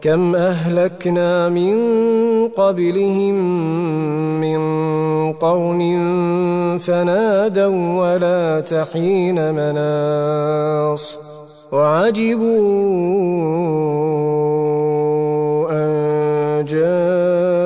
كم أهلكنا من قبلهم من قرن فنادوا ولا تحين مناص وعجبوا أن جاءهم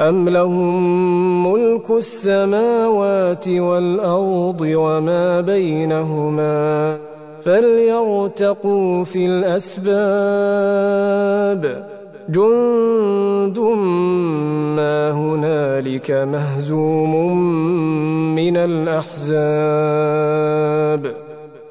أم لهم ملك السماوات والأرض وما بينهما فليرتقوا في الأسباب جند ما هنالك مهزوم من الأحزاب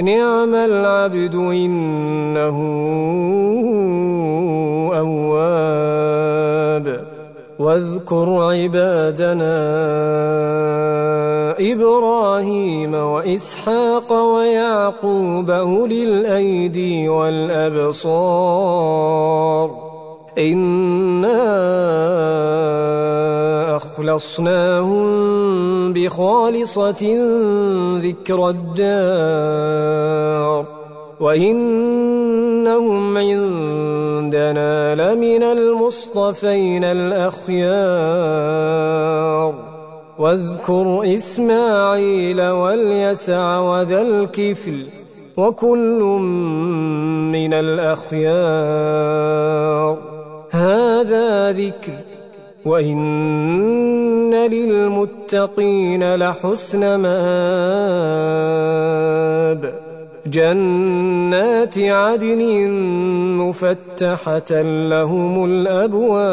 نعم العبد إنه أواب. واذكر عبادنا إبراهيم وإسحاق ويعقوب أولي الأيدي والأبصار. إِنَّا أخلصناهم بخالصة ذكر الدار وإنهم عندنا لمن المصطفين الأخيار واذكر إسماعيل واليسع وذا الكفل وكل من الأخيار هذا ذكر وإن للمتقين لحسن مآب. جنات عدن مفتحة لهم الأبواب.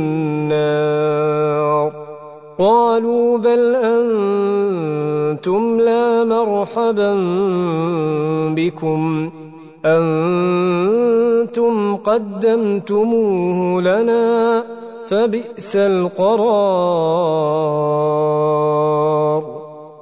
قالوا بل أنتم لا مرحبا بكم. أنتم قدمتموه لنا فبئس القرار.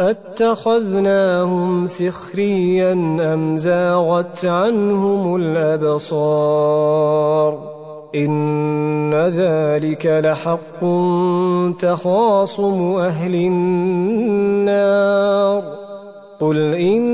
أتخذناهم سخريا أم زاغت عنهم الأبصار إن ذلك لحق تخاصم أهل النار قل إنما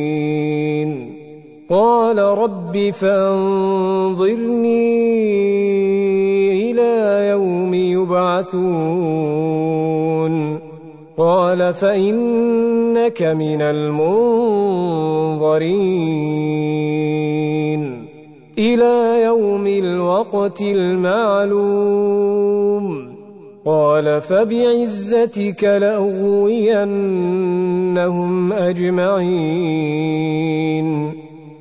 قال رب فانظرني إلى يوم يبعثون. قال فإنك من المنظرين. إلى يوم الوقت المعلوم. قال فبعزتك لأغوينهم أجمعين.